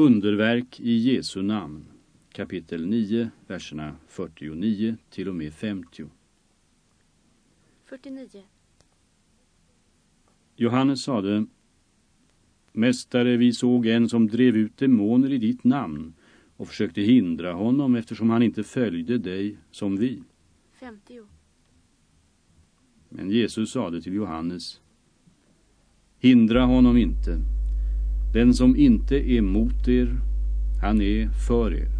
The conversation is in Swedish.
Underverk i Jesu namn kapitel 9, verserna 49 till och med 50. 49. Johannes sade Mästare, vi såg en som drev ut demoner i ditt namn och försökte hindra honom eftersom han inte följde dig som vi. 50. Men Jesus sade till Johannes Hindra honom inte. Den som inte är mot er, han är för er.